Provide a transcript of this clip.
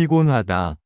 피곤하다.